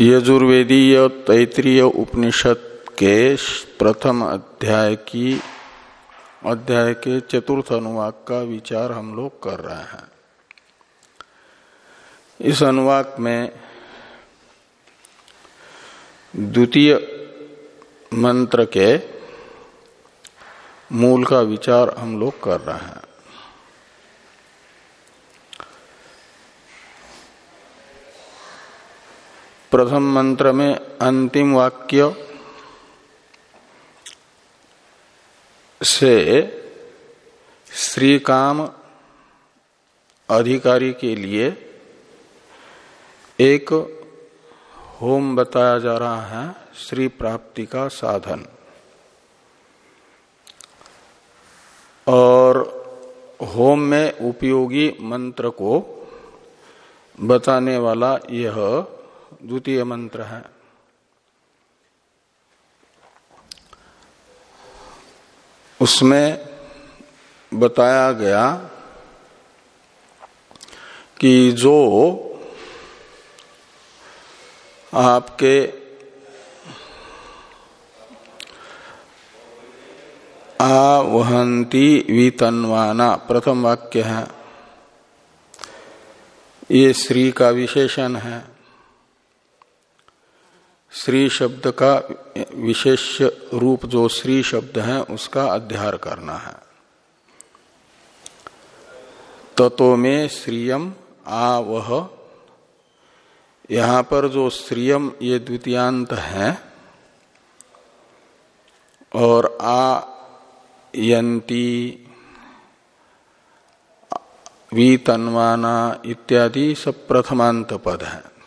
यजुर्वेदीय तैतरीय उपनिषद के प्रथम अध्याय की अध्याय के चतुर्थ अनुवाक का विचार हम लोग कर रहे हैं। इस अनुवाक में द्वितीय मंत्र के मूल का विचार हम लोग कर रहे हैं। प्रथम मंत्र में अंतिम वाक्य से श्री काम अधिकारी के लिए एक होम बताया जा रहा है, श्री प्राप्ति का साधन। और होम में उपयोगी मंत्र को बताने वाला यह द्वितीय मंत्र है। उसमें बताया गया कि जो आपके आवहंती वितनवाना, प्रथम वाक्य है। ये श्री का विशेषण है। श्री शब्द का विशेष रूप जो श्री शब्द है, उसका अध्यार करना है। तत्व में श्रियम आ वह यहाँ पर जो श्रियम ये द्वितीयांत है, और आ यंती वीतन्वाना इत्यादि सब प्रथमांत पद है।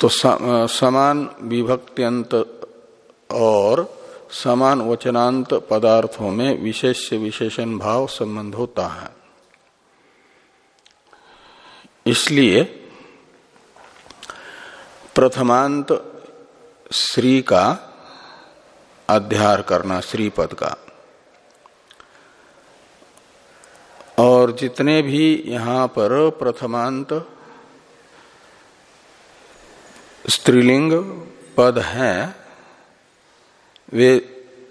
तो समान विभक्त्यंत और समान वचनांत पदार्थों में विशेष विशेषण भाव संबंध होता है। इसलिए प्रथमांत श्री का अध्यार करना श्री पद का। और जितने भी यहाँ पर प्रथमांत स्त्रीलिंग पद हैं, वे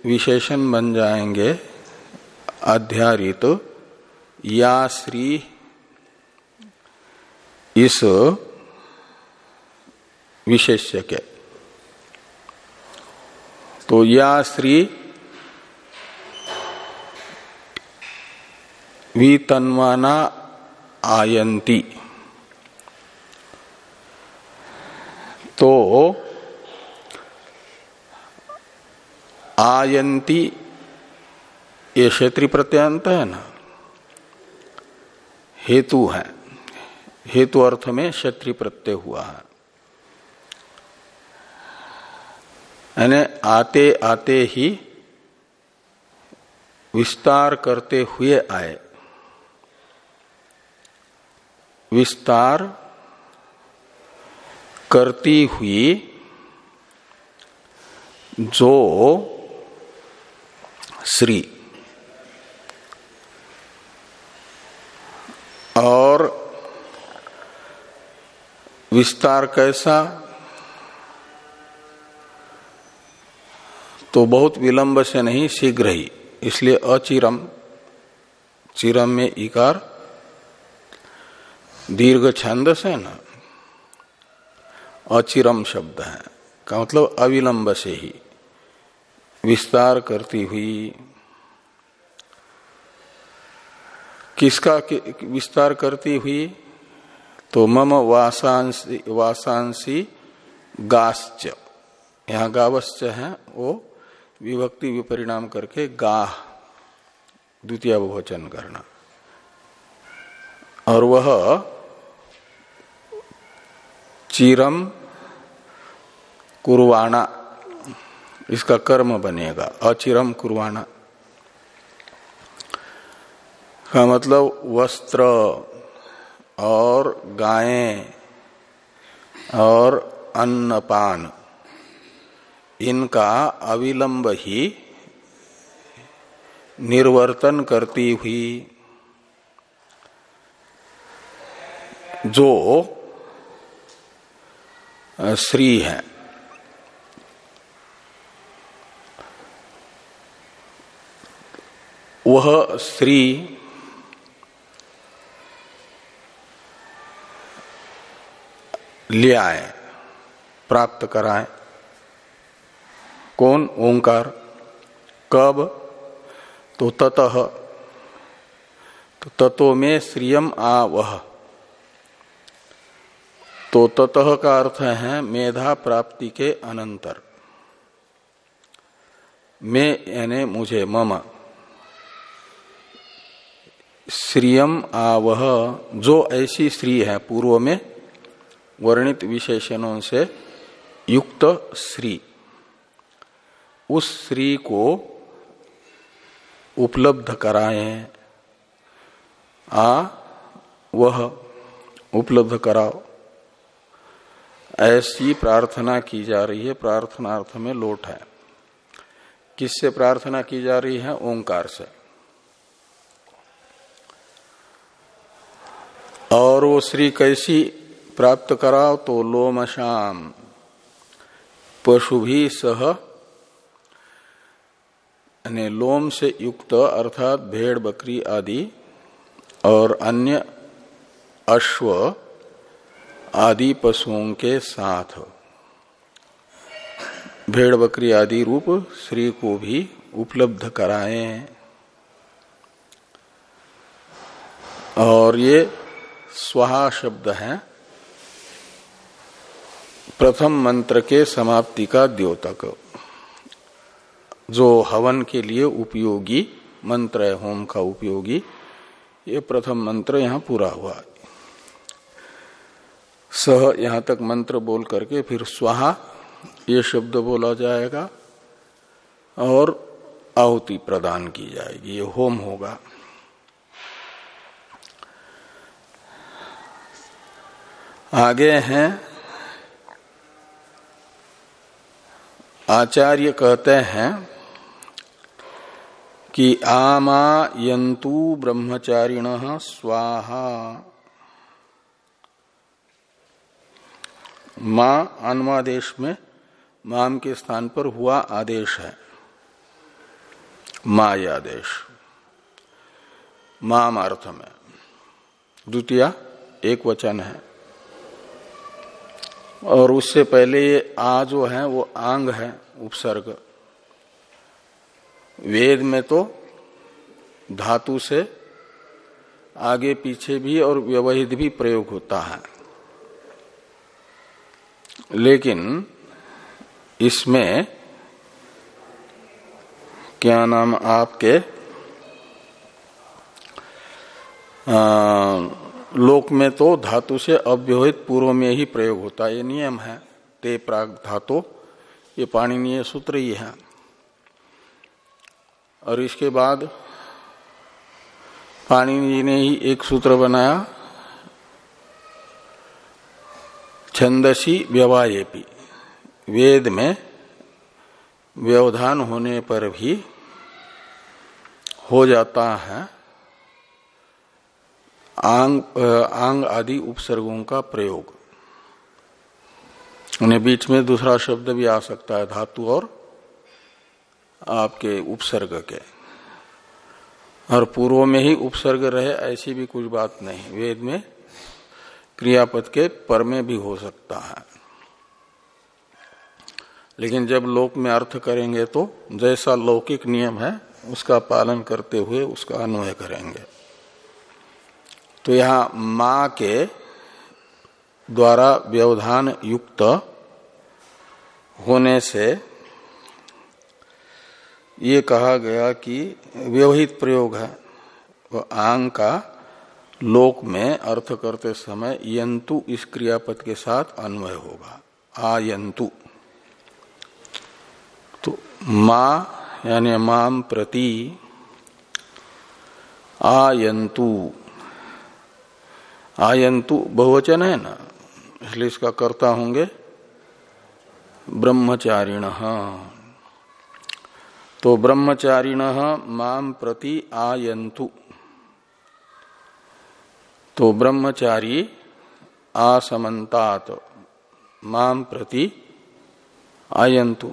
विशेषण बन जाएँगे। अध्यारित तो या श्री इस विशेष्य के। तो या श्री वितन्वाना आयंती। तो आयंती, ये क्षेत्रीय प्रत्यांत है ना? हेतु है। हेतु अर्थ में क्षेत्रीय प्रत्यय हुआ है। यानी आते आते ही विस्तार करते हुए आए। विस्तार करती हुई जो श्री और विस्तार कैसा तो बहुत विलंब से नहीं, शीघ्र ही। इसलिए अचिरम, चिरम में इकार, दीर्घ छंद से ना। अचिरम शब्द है। का मतलब अविलंब से ही। विस्तार करती हुई किसका विस्तार करती हुई तो मम वासांसी वासांसी गाश्च। यहाँ गावश्च है, वो विभक्ति विपरिणाम करके गाह, द्वितीय बहुवचन करना। और वह चिरम कुरवाणा। इसका कर्म बनेगा। अचिरम कुरवाणा। का मतलब वस्त्र और गायें और अन्नपान। इनका अविलंब ही निर्वर्तन करती हुई जो श्री है। वह श्री ले आए, प्राप्त कराए। कौन? ओंकार। कब? तो ततः। तो ततो में श्रियम आ वह तो ततः का अर्थ है मेधा प्राप्ति के अनंतर। मैं, यानी मुझे, मम। श्रियम आवह, जो ऐसी स्त्री है पूर्व में, वर्णित विशेषणों से युक्त श्री उस श्री को उपलब्ध कराए। आ, वह उपलब्ध कराओ। ऐसी प्रार्थना की जा रही है, प्रार्थनार्थ में लोट है। किससे प्रार्थना की जा रही है? ओंकार से। और वो श्री कैसी प्राप्त कराओ तो लोमशाम पशु भी सह लोम से युक्त अर्थात भेड़, बकरी आदि और अन्य अश्व आदि पशुओं के साथ। भेड़, बकरी आदि रूप श्री को भी उपलब्ध कराए। और ये स्वाहा शब्द है। प्रथम मंत्र के समाप्ति का द्योतक। जो हवन के लिए उपयोगी मंत्र है, होम का उपयोगी, ये प्रथम मंत्र यहाँ पूरा हुआ। सह यहाँ तक मंत्र बोल करके फिर स्वाहा, ये शब्द बोला जाएगा और आहुति प्रदान की जाएगी, ये होम होगा। आगे हैं। आचार्य कहते हैं कि आमा यंतु ब्रह्मचारिण स्वाहा। माँ अनुवादेश में माम के स्थान पर हुआ आदेश है। आदेश। माम अर्थ में। द्वितीय, एक वचन है। और उससे पहले ये आ जो है वो आंग है उपसर्ग। वेद में तो धातु से आगे पीछे भी और व्यवहित भी प्रयोग होता है। लेकिन इसमें क्या नाम आपके आ, लोक में तो धातु से अव्यवहित पूर्व में ही प्रयोग होता है। ये नियम है। ते प्राग धातु। ये पाणनीय सूत्र ही है। और इसके बाद पाणिनि ने ही एक सूत्र बनाया। छंदसी व्यवाएपी वेद में व्यवधान होने पर भी हो जाता है। आंग आंग आदि उपसर्गों का प्रयोग। उन्हें बीच में दूसरा शब्द भी आ सकता है, धातु और आपके उपसर्ग के। और पूर्व में ही उपसर्ग रहे, ऐसी भी कुछ बात नहीं। वेद में क्रियापद के पर में भी हो सकता है। लेकिन जब लोक में अर्थ करेंगे तो जैसा लौकिक नियम है, उसका पालन करते हुए उसका अन्वय करेंगे। तो यहाँ माँ के द्वारा व्यवधान युक्त होने से ये कहा गया कि व्यवहित प्रयोग है। वो आंग का लोक में अर्थ करते समय यंतु इस क्रियापद के साथ अन्वय होगा। आयंतु। तो मा यानी माम प्रति आयंतु। आयंतु बहुवचन है ना इसलिए इसका कर्ता होंगे ब्रह्मचारिण। तो ब्रह्मचारिण माम प्रति आयंतु। तो ब्रह्मचारी आसमंतात माम प्रति आयंतु।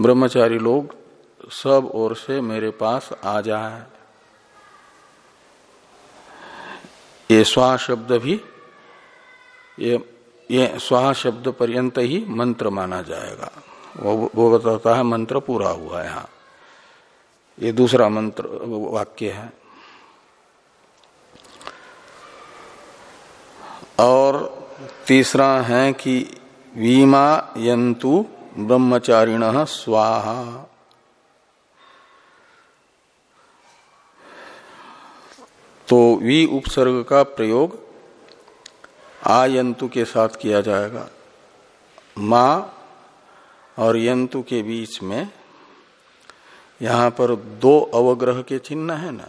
ब्रह्मचारी लोग सब ओर से मेरे पास आ जाए। ये स्वा शब्द भी, ये ये स्वा शब्द पर्यंत ही मंत्र माना जाएगा। वो वो बताता है मंत्र पूरा हुआ यहाँ। ये दूसरा मंत्र, वाक्य है। और तीसरा है कि वीमा यंतु ब्रह्मचारिण स्वाहा। तो वी उपसर्ग का प्रयोग आयंतु के साथ किया जाएगा। मा और यंतु के बीच में यहाँ पर दो अवग्रह के चिन्ह है ना।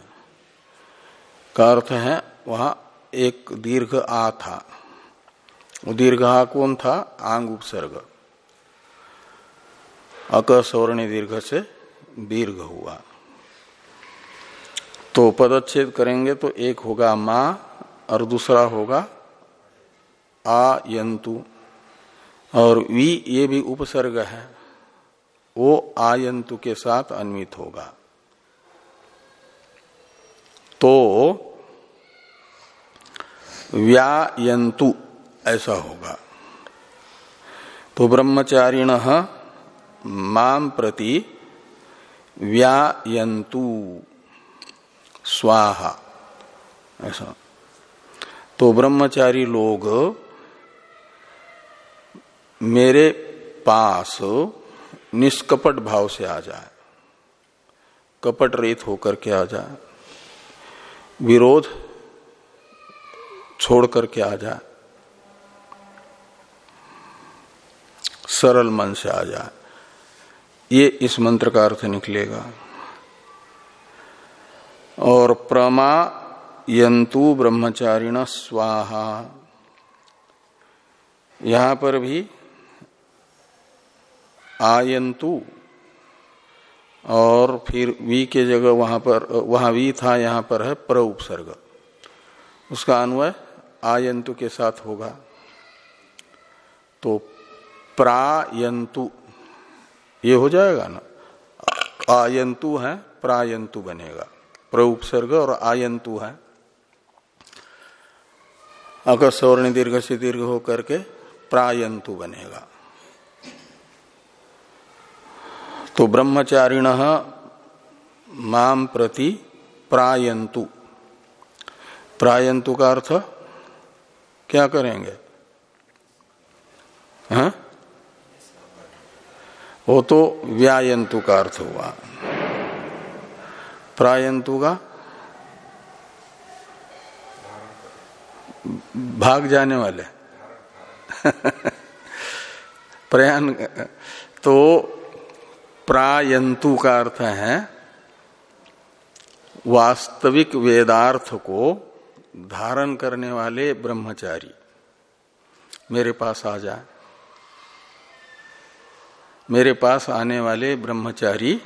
का अर्थ है, वहाँ एक दीर्घ आ था। दीर्घ आ कौन था? आंग उपसर्ग। अकसवर्ण दीर्घ से दीर्घ हुआ। तो पदच्छेद करेंगे तो एक होगा मा और दूसरा होगा आयंतु। और वी ये भी उपसर्ग है। वो आयंतु के साथ अन्वित होगा। तो व्यायंतु ऐसा होगा। तो ब्रह्मचारिण माम प्रति व्यायंतु। स्वाहा। ऐसा। तो ब्रह्मचारी लोग मेरे पास निष्कपट भाव से आ जाए, कपट रेत होकर के आ जाए, विरोध छोड़ करके आ जाए, सरल मन से आ जाए, ये इस मंत्र का अर्थ निकलेगा। और प्रमा यंतु ब्रह्मचारिण स्वाहा। यहाँ पर भी आयंतु और फिर वी के जगह वहाँ पर, वहाँ वी था, यहाँ पर है प्र उपसर्ग। उसका अन्वय आयंतु के साथ होगा। तो प्रायंतु, ये हो जाएगा ना? आयंतु है, प्रायंतु बनेगा। प्र उपसर्ग और आयंतु है। अगर सवर्ण दीर्घ से दीर्घ होकर के प्रायंतु बनेगा। तो ब्रह्मचारिण माम प्रति प्रायंतु। प्रायंतु का अर्थ क्या करेंगे? हा? वो तो व्यायंतु का अर्थ हुआ। प्रायंतु का भाग जाने वाले। प्रयाण तो प्रायंतु का अर्थ है, वास्तविक वेदार्थ को धारण करने वाले ब्रह्मचारी। मेरे पास आ जाए मेरे पास आने वाले ब्रह्मचारी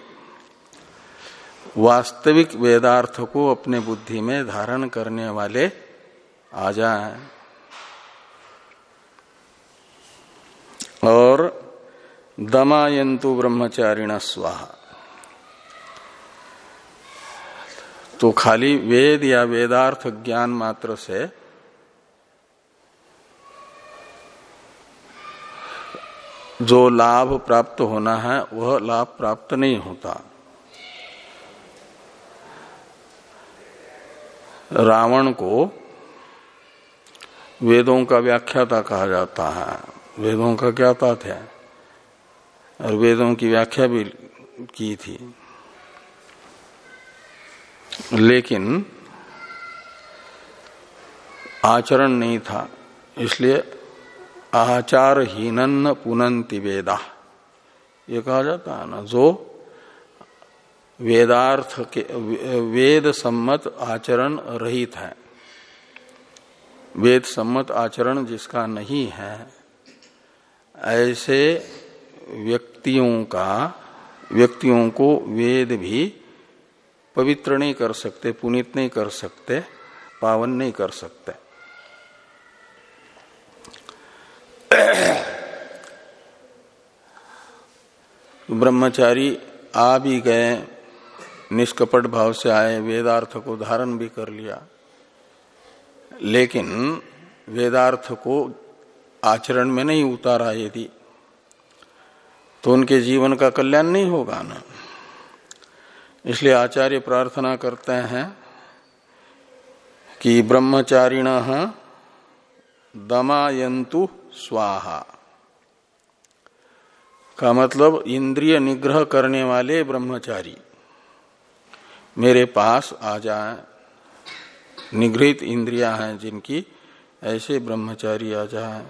वास्तविक वेदार्थ को अपने बुद्धि में धारण करने वाले आ जाए। और दमायंतु ब्रह्मचारिण स्वाहा। तो खाली वेद या वेदार्थ ज्ञान मात्र से जो लाभ प्राप्त होना है, वह लाभ प्राप्त नहीं होता। रावण को वेदों का व्याख्याता कहा जाता है। वेदों का क्या तात है? और वेदों की व्याख्या भी की थी। लेकिन आचरण नहीं था, इसलिए आचार हीनन पुनंति वेदा। ये कहा जाता है ना, जो वेदार्थ के, वेद सम्मत आचरण रहित है। वेद सम्मत आचरण जिसका नहीं है, ऐसे व्यक्तियों का, व्यक्तियों को वेद भी पवित्र नहीं कर सकते, पुनित नहीं कर सकते, पावन नहीं कर सकते। ब्रह्मचारी आ भी गए निष्कपट भाव से आए, वेदार्थ को धारण भी कर लिया। लेकिन वेदार्थ को आचरण में नहीं उतारा यदि तो उनके जीवन का कल्याण नहीं होगा ना। इसलिए आचार्य प्रार्थना करते हैं कि ब्रह्मचारिण दमायंतु स्वाहा। का मतलब इंद्रिय निग्रह करने वाले ब्रह्मचारी। मेरे पास आ जाए। निगृहित इंद्रिया हैं जिनकी ऐसे ब्रह्मचारी आ जाए।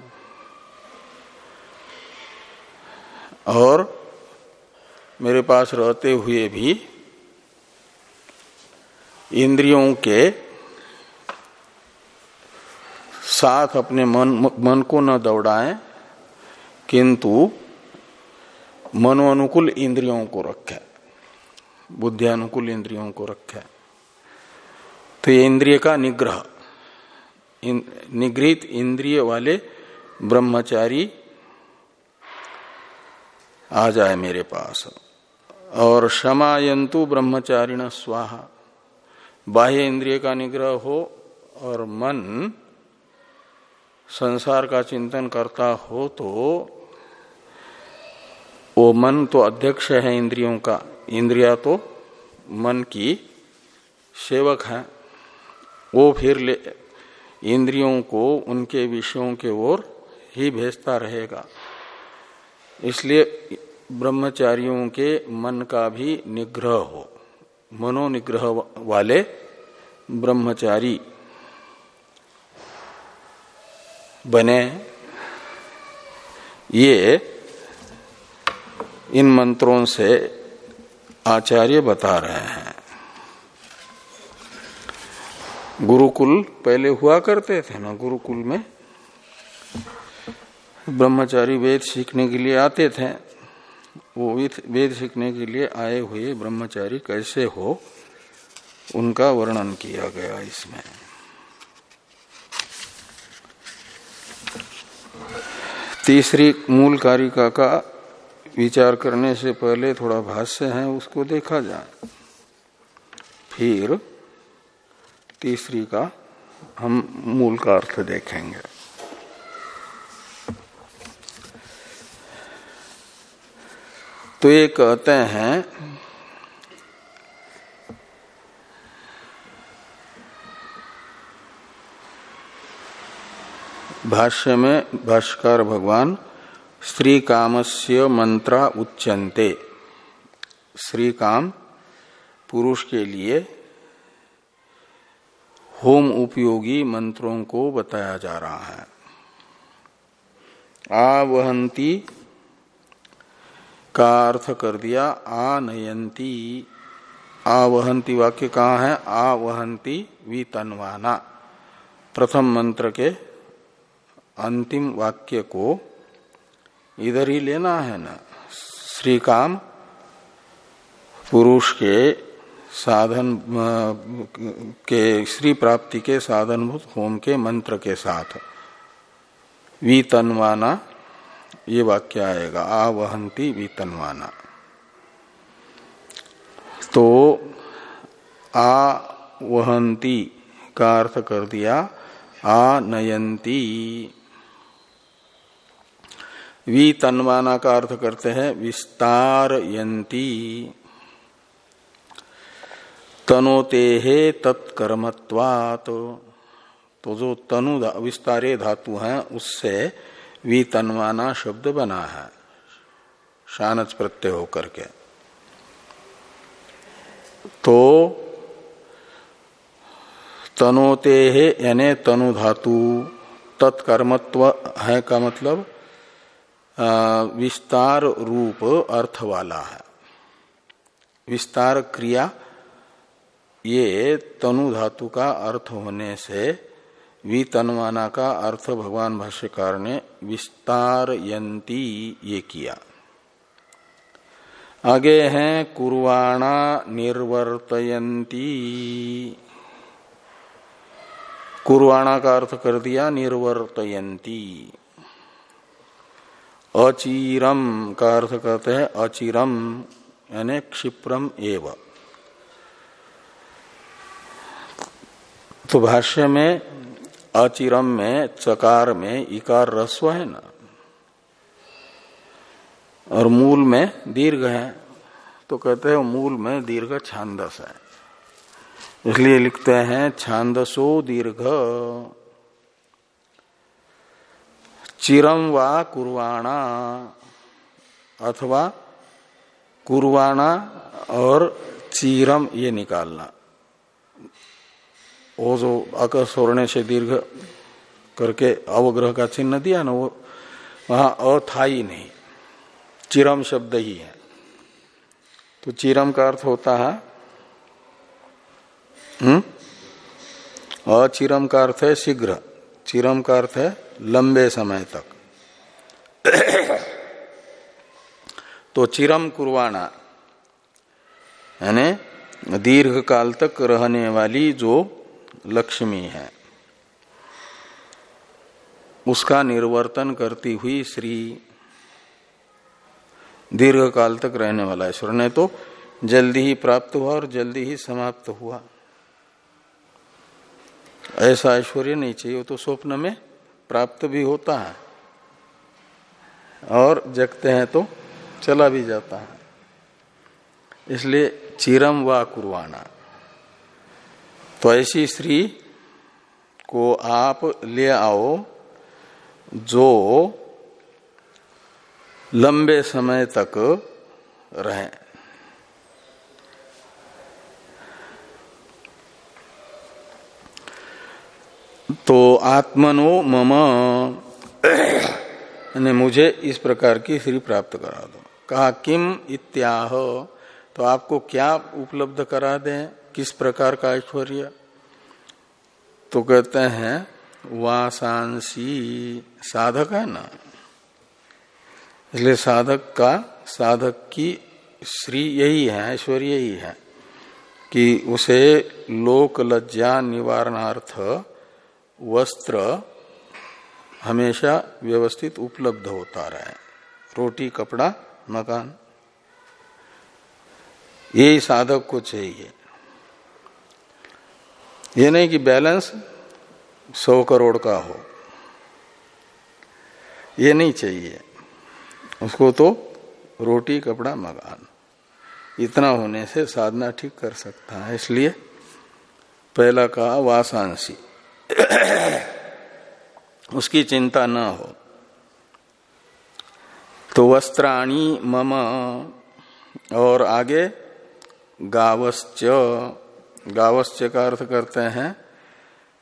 और मेरे पास रहते हुए भी इंद्रियों के साथ अपने मन मन को न दौड़ाएँ, किंतु मनोनुकूल इंद्रियों को रखे। बुद्धियानुकूल इंद्रियों को रखे तो ये इंद्रिय का निग्रह। इन, निगृहित इंद्रिय वाले ब्रह्मचारी आ जाए मेरे पास। और क्षमायंतु ब्रह्मचारिण स्वाहा। बाह्य इंद्रिय का निग्रह हो और मन संसार का चिंतन करता हो तो वो मन तो अध्यक्ष है इंद्रियों का। इंद्रिया तो मन की सेवक है। वो फिर ले, इंद्रियों को उनके विषयों के ओर ही भेजता रहेगा। इसलिए ब्रह्मचारियों के मन का भी निग्रह हो। मनोनिग्रह वाले ब्रह्मचारी बने ये इन मंत्रों से आचार्य बता रहे हैं। गुरुकुल पहले हुआ करते थे ना गुरुकुल में? ब्रह्मचारी वेद सीखने के लिए आते थे। वो वेद सीखने के लिए आए हुए ब्रह्मचारी कैसे हो, उनका वर्णन किया गया इसमें। तीसरी मूल कारिका का विचार करने से पहले थोड़ा भाष्य है, उसको देखा जाए। फिर तीसरी का हम मूल का अर्थ देखेंगे। तो ये कहते हैं, भाष्य में भाष्कर भगवान श्री कामस्य मंत्रा उच्चनते श्री काम पुरुष के लिए होम उपयोगी मंत्रों को बताया जा रहा है। आवहंती का अर्थ कर दिया आनयंती आवहंती वाक्य कहा है? आवहंती वितनवाना। प्रथम मंत्र के अंतिम वाक्य को इधर ही लेना है ना। श्री काम पुरुष के साधन, के श्री प्राप्ति के साधनभूत होम के मंत्र के साथ। वितनवाना, ये वाक्य आएगा, आवहंती वितनवाना। तो आवहंती का अर्थ कर दिया आनयंती वितनवाना का अर्थ करते हैं विस्तार यंती तनोते है तत्कर्मत्वात। तो जो तनु विस्तारे धातु है, उससे वितनवाना शब्द बना है। शानच प्रत्यय होकर के। तो तनोते है यानी तनु धातु तत्कर्मत्व है का मतलब? विस्तार रूप अर्थ वाला है। विस्तार क्रिया, ये तनु धातु का अर्थ होने से वितनवाना का अर्थ भगवान भाष्यकार ने विस्तार यंती ये किया। आगे हैं, कुर्वाणा निर्वर्तयंती कुर्वाणा का अर्थ कर दिया निर्वर्तयंती अचीरम का अर्थ कहते हैं अचिरम यानी क्षिप्रम एव। तो भाष्य में अचिरम में, चकार में इकार रस्व है ना? और मूल में दीर्घ है तो कहते हैं मूल में दीर्घ छांदस है। इसलिए लिखते हैं छांदसो दीर्घ। चिरम वा कुर्वाणा, अथवा कुर्वाणा और चीरम ये निकालना। वो जो अक स्वर्ण से दीर्घ करके अवग्रह का चिन्ह दिया ना, वो वहाँ अथाई नहीं। चिरम शब्द ही है। तो चिरम का अर्थ होता है हम्म? अचिरम का अर्थ है शीघ्र। चिरम का अर्थ है लंबे समय तक। तो चिरम कुर्वाणा, यानी दीर्घ काल तक रहने वाली जो लक्ष्मी है, उसका निर्वर्तन करती हुई श्री दीर्घ काल तक रहने वाला ईश्वर ने तो जल्दी ही प्राप्त हुआ और जल्दी ही समाप्त हुआ। ऐसा ऐश्वर्य नहीं चाहिए, वो तो स्वप्न में प्राप्त भी होता है और जगते हैं तो चला भी जाता है। इसलिए चिरम व कुरवाना तो ऐसी स्त्री को आप ले आओ जो लंबे समय तक रहे। तो आत्मनो मम। ने मुझे इस प्रकार की श्री प्राप्त करा दो। कहा, किम इत्याह? तो आपको क्या उपलब्ध करा दें? किस प्रकार का ऐश्वर्य? तो कहते हैं, वासांसी साधक है ना? इसलिए साधक का, साधक की श्री यही है, ऐश्वर्य यही है कि उसे लोक लज्जा निवारणार्थ वस्त्र हमेशा व्यवस्थित उपलब्ध होता रहे। रोटी, कपड़ा, मकान। यही साधक को चाहिए। ये नहीं कि बैलेंस सौ करोड़ का हो। ये नहीं चाहिए। उसको तो रोटी, कपड़ा, मकान। इतना होने से साधना ठीक कर सकता है। इसलिए पहला कहा, वासांसी। उसकी चिंता न हो। तो वस्त्राणी मम, और आगे गावश्च। गावश्च का अर्थ करते हैं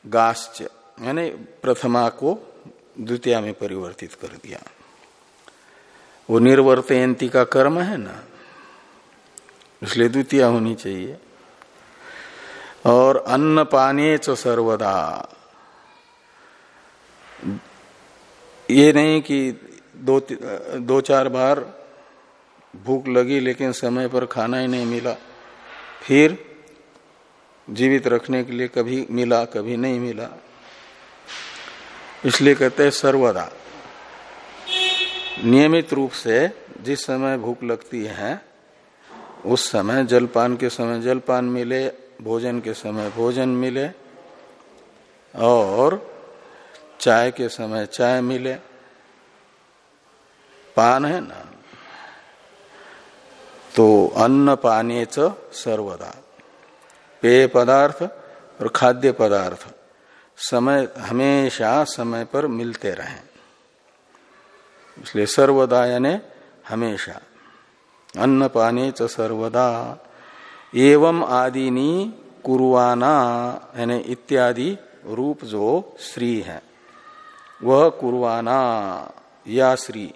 गाश्च, यानी प्रथमा को द्वितीय में परिवर्तित कर दिया। वो निर्वर्तयंती का कर्म है ना, इसलिए द्वितीय होनी चाहिए। और अन्न पाने च सर्वदा। ये नहीं कि दो दो चार बार भूख लगी लेकिन समय पर खाना ही नहीं मिला। फिर जीवित रखने के लिए कभी मिला, कभी नहीं मिला। इसलिए कहते हैं सर्वदा। नियमित रूप से जिस समय भूख लगती है, उस समय जलपान के समय जलपान मिले भोजन के समय भोजन मिले और चाय के समय चाय मिले। पान है ना? तो अन्न पाने च सर्वदा। पेय पदार्थ और खाद्य पदार्थ समय, हमेशा समय पर मिलते रहे। इसलिए सर्वदा यानी हमेशा। अन्न पाने च सर्वदा। एवं आदिनी कुरुआना यानी इत्यादि रूप जो श्री है। वह कुर्वाना या श्री।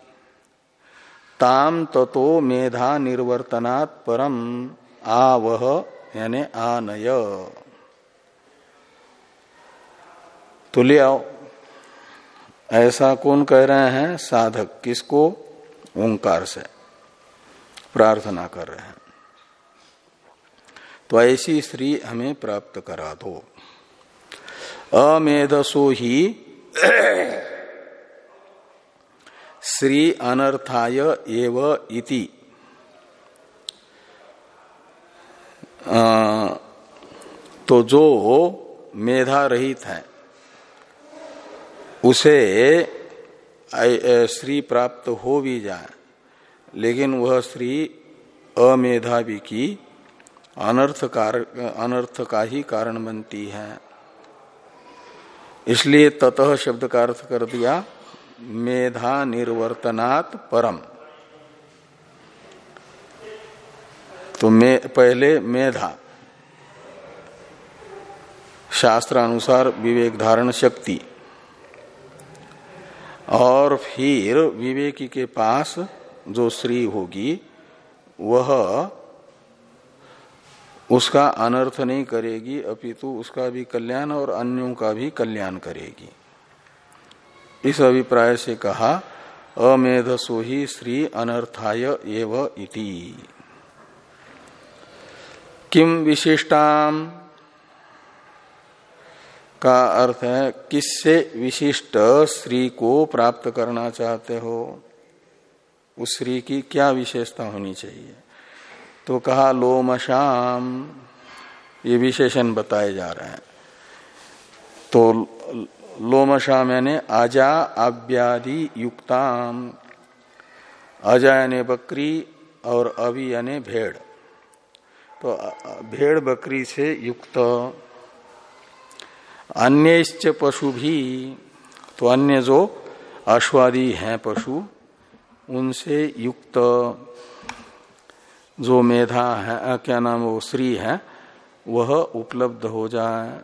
ताम ततो मेधा निर्वर्तनात् परम आ वह यानी आनय। तो ले आओ, ऐसा कौन कह रहे हैं? साधक किसको? ओंकार से प्रार्थना कर रहे हैं। तो ऐसी स्त्री हमें प्राप्त करा दो। अमेधसो ही श्री अनर्थाय एव इति। तो जो मेधा रहित है, उसे श्री प्राप्त हो भी जाए, लेकिन वह स्त्री अमेधावी की अनर्थ कार अनर्थ का ही कारण बनती है। इसलिए ततः शब्द का अर्थ कर दिया, मेधा निर्वर्तनात् परम। तो मे, पहले मेधा। शास्त्र अनुसार विवेक धारण शक्ति। और फिर विवेकी के पास जो श्री होगी, वह उसका अनर्थ नहीं करेगी, अपितु उसका भी कल्याण और अन्यों का भी कल्याण करेगी। इस अभिप्राय से कहा, अमेधसो ही श्री अनर्थाय एव इति। किम विशिष्टाम? का अर्थ है, किससे विशिष्ट श्री को प्राप्त करना चाहते हो? उस श्री की क्या विशेषता होनी चाहिए? तो कहा लोमशाम ये विशेषण बताए जा रहे हैं। तो लोमशाम यानी आजा आव्यादि युक्ताम। अजा यानी बकरी और अवि यानी भेड़। तो भेड़ बकरी से युक्त। अन्य पशु भी तो अन्य जो अश्वादी हैं पशु, उनसे युक्त। जो मेधा है क्या नाम वो श्री है, वह उपलब्ध हो जाए।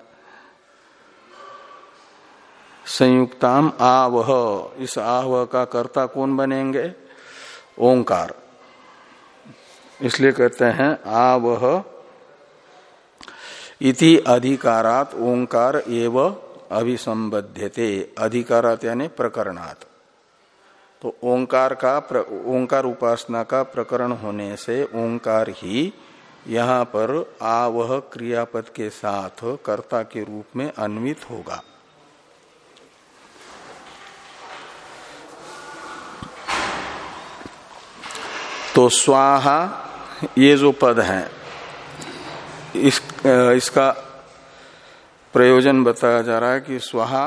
संयुक्ताम आवह, इस आवह का कर्ता कौन बनेंगे? ओंकार। इसलिए कहते हैं, आवह इति अधिकारात ओंकार एव अभिसंबध्यते। अधिकारात यानी प्रकरणात्। तो ओंकार का ओंकार उपासना का प्रकरण होने से ओंकार ही यहाँ पर आवह क्रियापद के साथ कर्ता के रूप में अन्वित होगा। तो स्वाहा ये जो पद है, इस, इसका प्रयोजन बताया जा रहा है कि स्वाहा,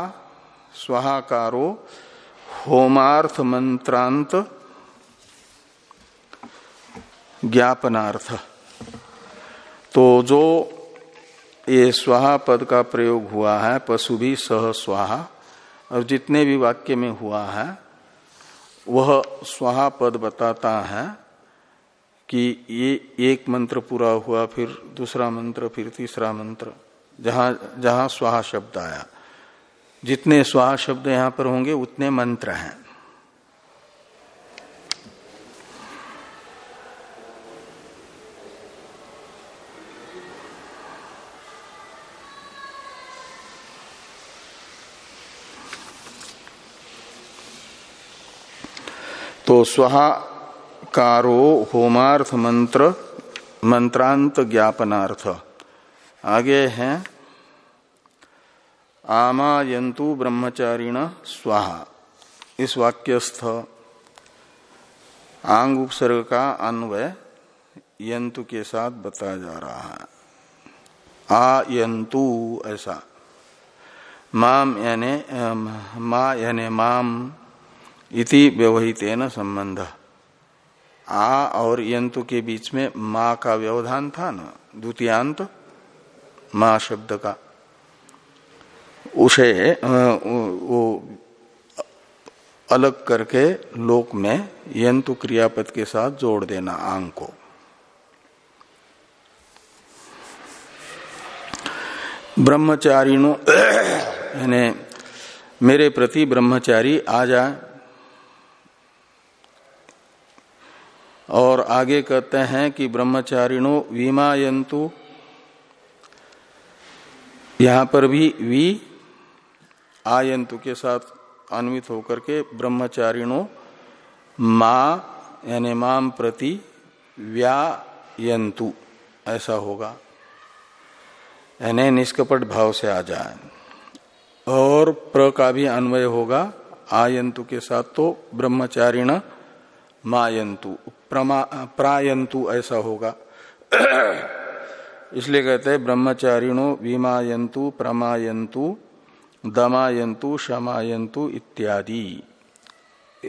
स्वाहाकारो होमार्थ मंत्रांत ज्ञापनार्थ। तो जो ये स्वाहा पद का प्रयोग हुआ है, पशु भी सह स्वाहा, और जितने भी वाक्य में हुआ है, वह स्वाहा पद बताता है कि ये एक मंत्र पूरा हुआ, फिर दूसरा मंत्र, फिर तीसरा मंत्र, जहाँ जहाँ स्वाहा शब्द आया। जितने स्वाहा शब्द यहाँ पर होंगे, उतने मंत्र हैं। तो स्वाहा कारो होमार्थ मंत्र, मंत्रांत ज्ञापनार्थ। आगे है। आमायंतु ब्रह्मचारिण स्वाहा। इस वाक्यस्थ आंग उपसर्ग का अन्वय यंतु के साथ बताया जा रहा है। आयंतु ऐसा। माम यानी मा यानी माम इति व्यवहित संबंध। आ और यंतु के बीच में माँ का व्यवधान था ना? द्वितीयांत, माँ शब्द का। उसे वो अलग करके लोक में यंतु क्रियापद के साथ जोड़ देना, आंग को। ब्रह्मचारिणो, यानी मेरे प्रति ब्रह्मचारी आ जाए और आगे कहते हैं कि ब्रह्मचारिणो विमायंतु, यहाँ पर भी वी आयंतु के साथ अन्वित होकर के ब्रह्मचारिणो मा यानी माम प्रति व्यायंतु। ऐसा होगा। यानी निष्कपट भाव से आ जाए। और प्र का भी अन्वय होगा, आयंतु के साथ तो ब्रह्मचारिण मायंतु प्रायंतु ऐसा होगा। इसलिए कहते हैं ब्रह्मचारिणो विमायंतु, प्रमायंतु दमायंतु शमायंतु इत्यादि।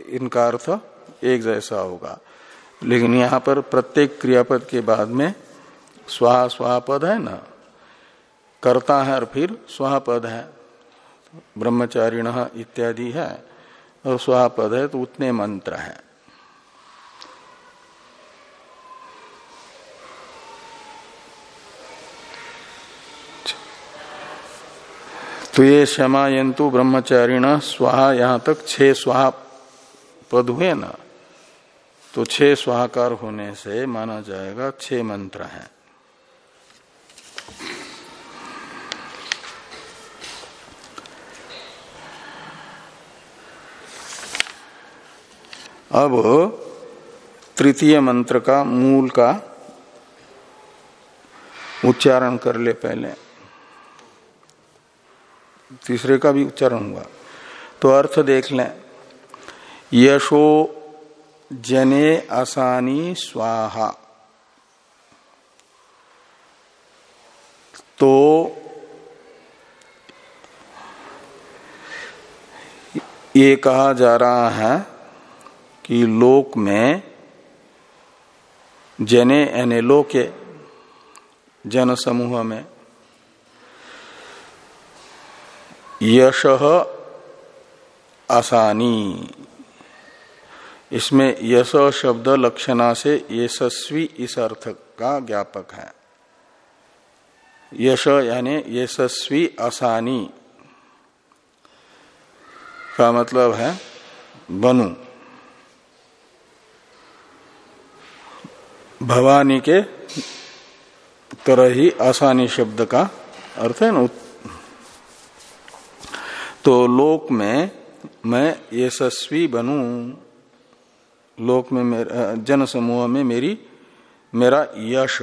इनका अर्थ एक जैसा होगा। लेकिन यहाँ पर प्रत्येक क्रियापद के बाद में स्वा स्वापद पद है ना? करता है और फिर स्वापद पद है। ब्रह्मचारिण इत्यादि है। और स्वापद पद है तो उतने मंत्र है। तो ये क्षमायंतु ब्रह्मचारिण स्वाहा यहाँ तक छह स्वाहा पद हुए ना? तो छह स्वाहाकार होने से माना जाएगा छह मंत्र हैं। अब तृतीय मंत्र का मूल का उच्चारण कर ले पहले। तीसरे का भी उच्चारण हुआ। तो अर्थ देख लें। यशो जने आसानी स्वाहा। तो ये कहा जा रहा है कि लोक में जने यानी लोके जन समूह में यश आसानी इसमें यश शब्द लक्षणा से यशस्वी इस अर्थ का ज्ञापक है। यश यानी यशस्वी आसानी का मतलब है बनु। भवानी के तरह ही आसानी शब्द का अर्थ है ना तो लोक में मैं यशस्वी बनू। लोक में जन समूह में मेरी, मेरा यश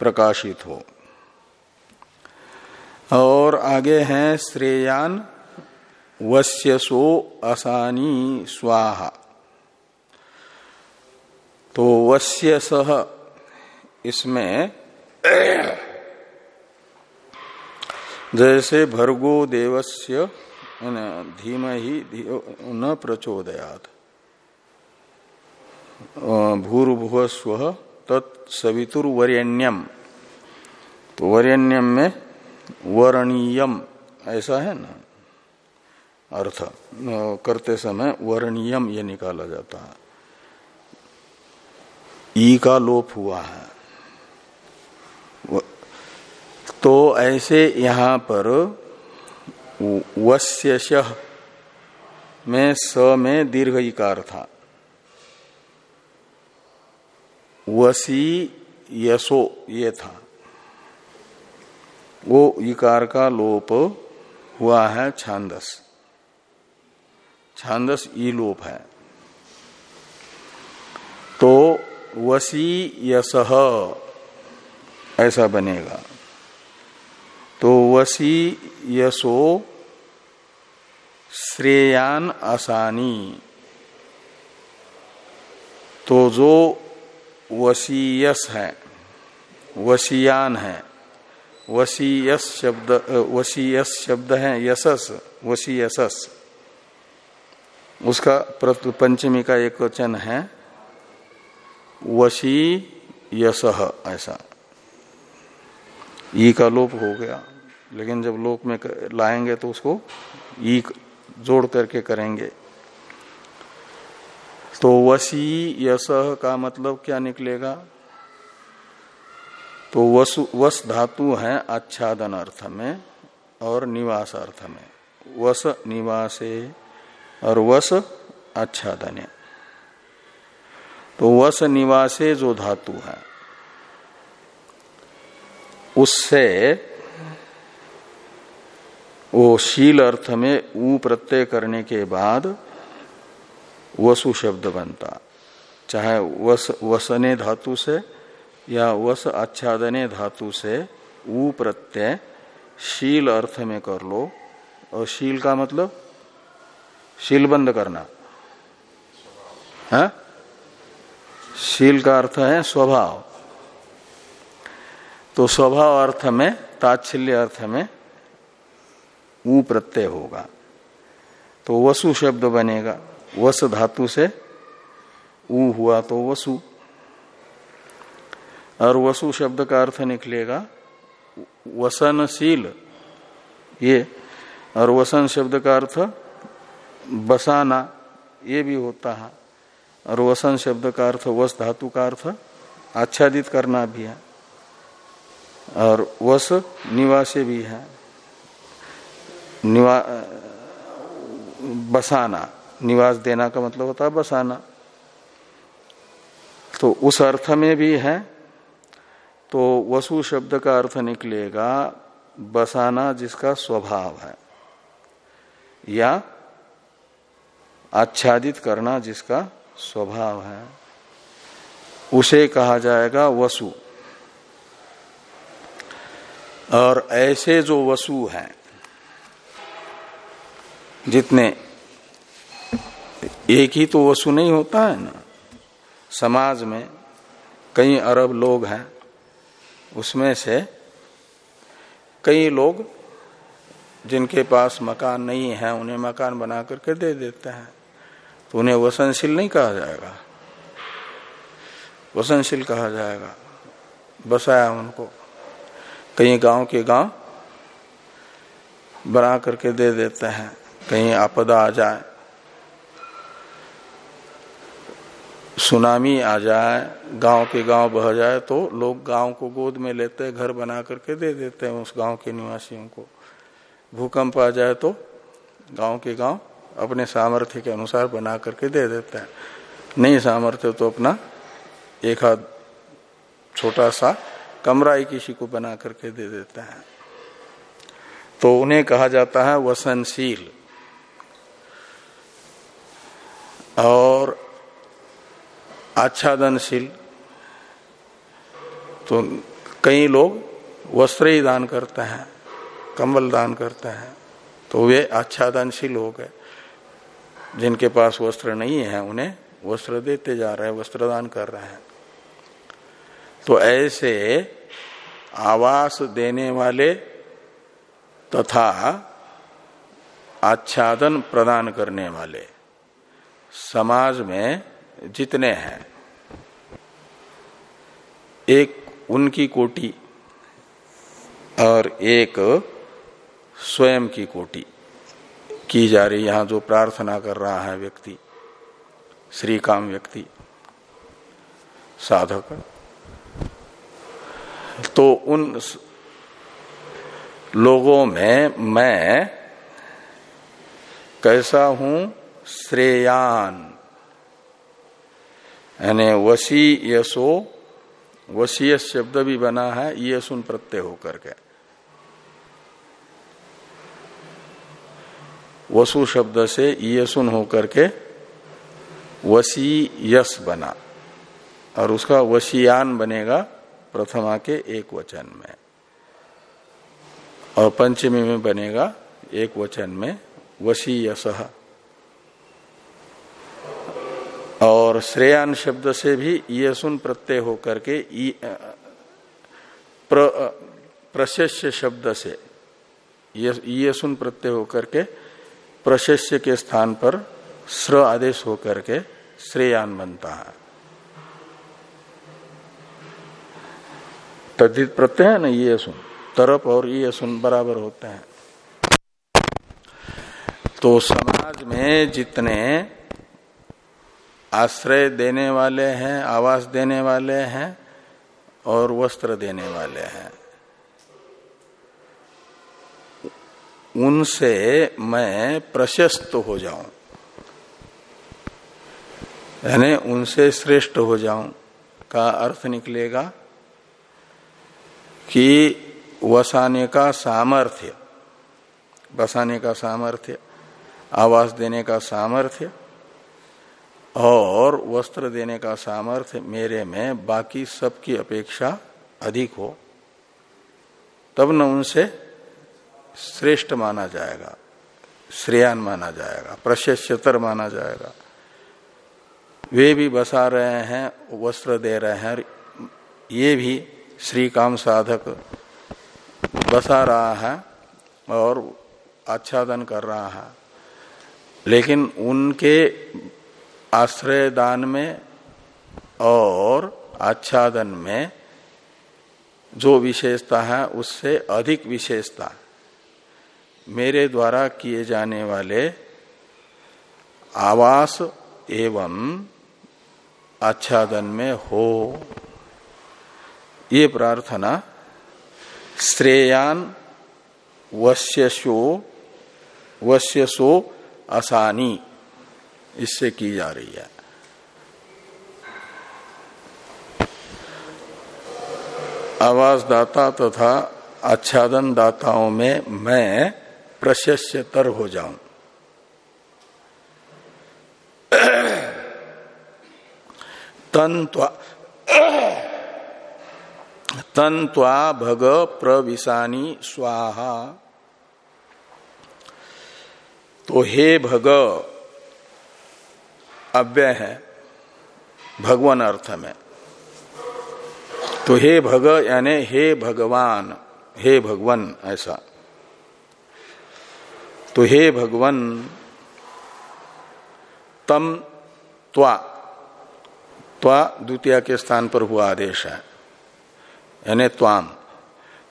प्रकाशित हो। और आगे हैं श्रेयान वश्यसो असानी स्वाहा। तो वश्य सह इसमें जैसे भर्गो देवस्य धीम ही न प्रचोदयात। भूर्भुव स्व तत्सवितुर्वरेण्यम तो वरेण्यम में वर्णीयम, ऐसा है ना? अर्थ करते समय वर्णीयम ये निकाला जाता है। ई का लोप हुआ है। तो ऐसे यहाँ पर वश्य में स में दीर्घ इकार था। वसी यशो ये था। वो इकार का लोप हुआ है छांदस। छांदस ई लोप है। तो वसी यश ऐसा बनेगा। तो वसी यशो श्रेयान आसानी तो जो वसीयस है, वसीयान है वसीयस शब्द वसीयस शब्द है, यशस वसीयसस उसका पंचमी का एक वचन है वशी यश, ऐसा। ई का लोप हो गया। लेकिन जब लोक में लाएँगे तो उसको ई जोड़ करके करेंगे। तो वसी यश का मतलब क्या निकलेगा? तो वसु, वस धातु है आच्छादन अर्थ में और निवास अर्थ में। वस निवासे और वस आच्छादने। तो वस निवासे जो धातु है, उससे वो शील अर्थ में ऊ प्रत्यय करने के बाद वसु शब्द बनता। चाहे वस, वसने धातु से या वस आच्छादने धातु से ऊ प्रत्यय शील अर्थ में कर लो। और शील का मतलब? शील बंद करना। है? हाँ? शील का अर्थ है स्वभाव। तो स्वभाव अर्थ में ताच्छल्य अर्थ में ऊ प्रत्यय होगा। तो वसु शब्द बनेगा। वस धातु से ऊ हुआ तो वसु। और वसु शब्द का अर्थ निकलेगा, वसनशील। ये, और वसन शब्द का अर्थ बसाना, ये भी होता है। और वसन शब्द का अर्थ, वस धातु का अर्थ आच्छादित करना भी है। और वस निवासे भी है। निवा, बसाना। निवास देना का मतलब होता है बसाना। तो उस अर्थ में भी है तो वसु शब्द का अर्थ निकलेगा, बसाना जिसका स्वभाव है, या आच्छादित करना जिसका स्वभाव है। उसे कहा जाएगा वसु। और ऐसे जो वसु हैं जितने एक ही तो वसु नहीं होता है ना। समाज में कई अरब लोग हैं, उसमें से कई लोग जिनके पास मकान नहीं है, उन्हें मकान बना करके दे देते हैं। तो उन्हें वसनशील नहीं कहा जाएगा। वसनशील कहा जाएगा। बसाया उनको। कहीं गाँव के गाँव बना करके दे देते हैं। कहीं आपदा आ जाए, सुनामी आ जाए, गाँव के गाँव बह जाए तो लोग गाँव को गोद में लेते हैं, घर बना करके दे देते हैं उस गाँव के निवासियों को। भूकंप आ जाए तो गाँव के गाँव अपने सामर्थ्य के अनुसार बना करके दे देते हैं। नहीं सामर्थ्य तो अपना एक हाथ छोटा सा कमरा ही किसी को बना करके दे देते हैं। तो उन्हें कहा जाता है वसनशील। और आच्छादनशील। तो कई लोग वस्त्र ही दान करते हैं, कंबल दान करते हैं तो वे आच्छादनशील हो गए। जिनके पास वस्त्र नहीं है, उन्हें वस्त्र देते जा रहे हैं वस्त्र दान कर रहे हैं। तो ऐसे आवास देने वाले तथा आच्छादन प्रदान करने वाले समाज में जितने हैं, एक उनकी कोटि और एक स्वयं की कोटि की जा रही। यहाँ जो प्रार्थना कर रहा है व्यक्ति श्री काम व्यक्ति, साधक। तो उन लोगों में मैं कैसा हूँ? श्रेयान। यानी वसी यशो वसीय शब्द भी बना है, ये सुन प्रत्यय होकर के। वसु शब्द से ये सुन होकर के वसी यस बना, और उसका वशियान बनेगा प्रथमा के एक वचन में। और पंचमी में बनेगा एक वचन में वशी यश और श्रेयान शब्द से भी ये सुन प्रत्यय होकर के प्र, प्रशस्य शब्द से ये सुन प्रत्यय होकर के प्रशस्य के स्थान पर स्र आदेश होकर के श्रेयान बनता है। तद्धित प्रत्यय है ना ये सुन? तरप और ये सुन बराबर होते हैं। तो समाज में जितने आश्रय देने वाले हैं, आवास देने वाले हैं और वस्त्र देने वाले हैं। उनसे मैं प्रशस्त हो जाऊँ। यानी उनसे श्रेष्ठ हो जाऊँ का अर्थ निकलेगा कि वसाने का सामर्थ्य, बसाने का सामर्थ्य, आवास देने का सामर्थ्य और वस्त्र देने का सामर्थ्य मेरे में बाकी सबकी अपेक्षा अधिक हो, तब न उनसे श्रेष्ठ माना जाएगा, श्रेयान माना जाएगा प्रशस्तर माना जाएगा। वे भी बसा रहे हैं, वस्त्र दे रहे हैं ये भी श्री काम साधक बसा रहा है और आच्छादन कर रहा है। लेकिन उनके आश्रय दान में और आच्छादन में जो विशेषता है, उससे अधिक विशेषता मेरे द्वारा किए जाने वाले आवास एवं आच्छादन में हो। ये प्रार्थना श्रेयान वश्यशो वश्यसो आसानी इससे की जा रही है। आवास दाता तथा तो आच्छादन दाताओं में मैं प्रशस्यतर हो जाऊँ। तंत्वा तंत्वा भग प्रविशानी स्वाहा। तो हे भग अव्यय है, भगवान अर्थ में। तो हे भग, यानी हे भगवान हे भगवान, ऐसा। तो हे भगवान, तम, त्वा। त्वा द्वितीय के स्थान पर हुआ आदेश है। यानी त्वाम।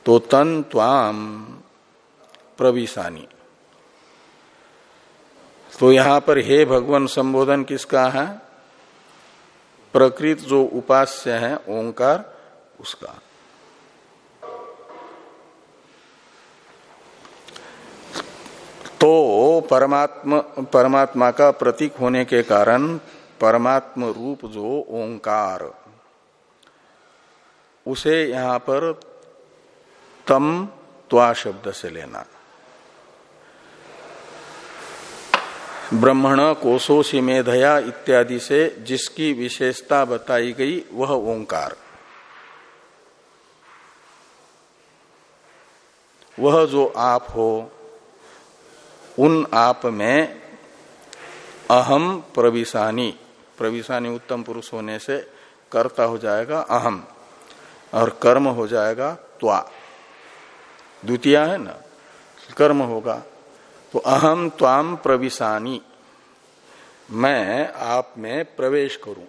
तो तन, त्वाम, प्रविशानी। तो यहाँ पर हे भगवान, संबोधन किसका है? प्रकृत जो उपास्य है, ओंकार, उसका। तो परमात्मा परमात्मा का प्रतीक होने के कारण परमात्म रूप जो ओंकार, उसे यहाँ पर तम त्वा शब्द से लेना। ब्रह्मण कोशोशी मेधया इत्यादि से जिसकी विशेषता बताई गई, वह ओंकार। वह जो आप हो, उन आप में अहम प्रविशानी प्रविशानी उत्तम पुरुष होने से कर्ता हो जाएगा अहम, और कर्म हो जाएगा त्वा। द्वितीय है ना? कर्म होगा। तो अहम त्वाम प्रविशानी। मैं आप में प्रवेश करूँ।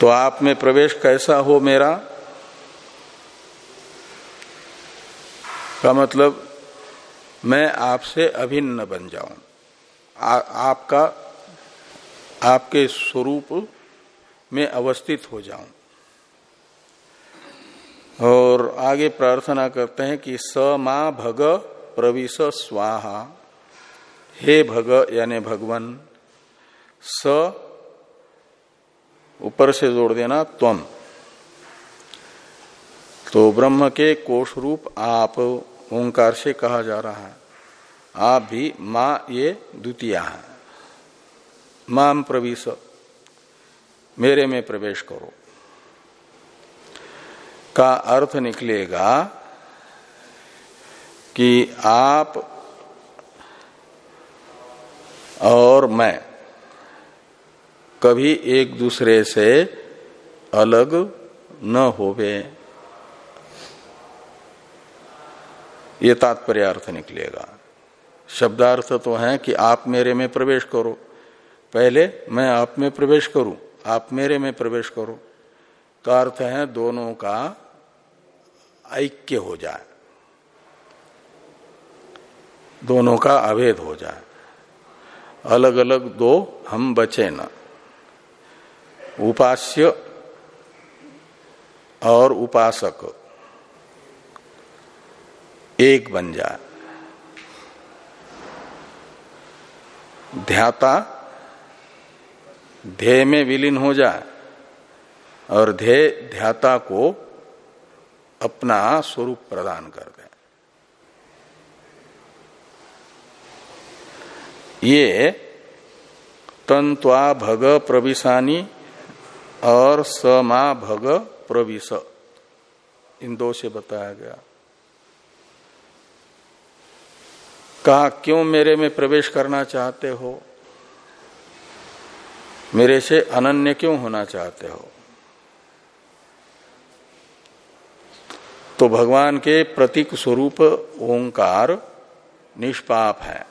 तो आप में प्रवेश कैसा हो मेरा? का मतलब मैं आपसे अभिन्न बन जाऊँ। आपका, आपके स्वरूप में अवस्थित हो जाऊँ। और आगे प्रार्थना करते हैं कि स माँ भग प्रविश स्वाहा। हे भग, यानी भगवान, स, ऊपर से जोड़ देना त्वम तो ब्रह्म के कोष रूप आप, ओंकार से कहा जा रहा है। आप भी माँ ये द्वितीय है। माम प्रविश। मेरे में प्रवेश करो। का अर्थ निकलेगा कि आप और मैं कभी एक दूसरे से अलग न होवे। ये तात्पर्य अर्थ निकलेगा। शब्दार्थ तो है कि आप मेरे में प्रवेश करो। पहले मैं आप में प्रवेश करूँ। आप मेरे में प्रवेश करो। का अर्थ है दोनों का ऐक्य हो जाए। दोनों का अभेद हो जाए। अलग अलग दो हम बचे न। उपास्य और उपासक एक बन जाए। ध्याता ध्येय में विलीन हो जाए और ध्येय ध्याता को अपना स्वरूप प्रदान कर दे। ये तंत्वा भग प्रविशानी और समा भग प्रविश। इन दो से बताया गया। कहा, क्यों मेरे में प्रवेश करना चाहते हो? मेरे से अनन्य क्यों होना चाहते हो? तो भगवान के प्रतीक स्वरूप ओंकार निष्पाप है।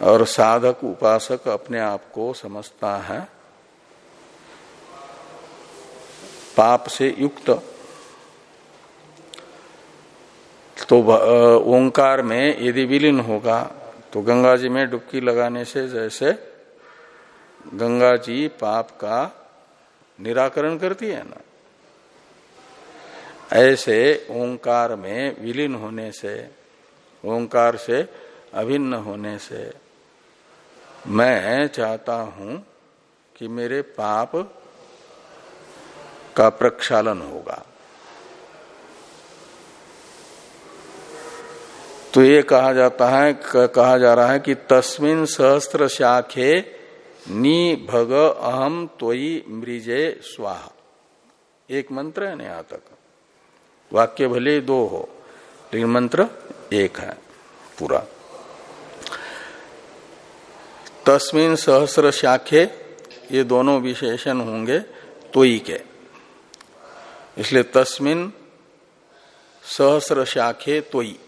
और साधक उपासक अपने आप को समझता है। पाप से युक्त। तो ओंकार में यदि विलीन होगा तो गंगा जी में डुबकी लगाने से जैसे गंगा जी पाप का निराकरण करती है ना। ऐसे ओंकार में विलीन होने से, ओंकार से अभिन्न होने से मैं चाहता हूँ कि मेरे पाप का प्रक्षालन होगा। तो ये कहा जाता है कहा जा रहा है कि तस्मिन सहस्त्र शाखे नी भग अहम त्वयी मृजे स्वाहा। एक मंत्र है ना यहाँ तक। वाक्य भले दो हो, लेकिन मंत्र एक है पूरा। तस्मिन सहस्र शाखे, ये दोनों विशेषण होंगे तोई के। इसलिए तस्मिन सहस्र शाखे तोई